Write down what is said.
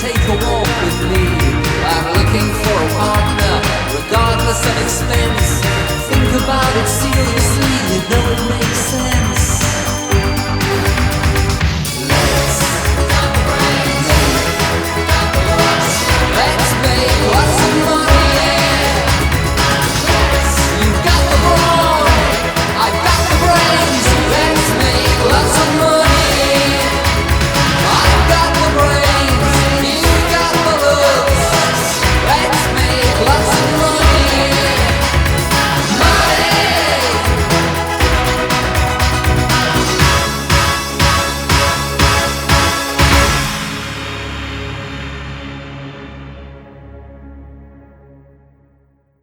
take a walk with me. I'm looking for a partner, regardless of expense. Think about it seriously.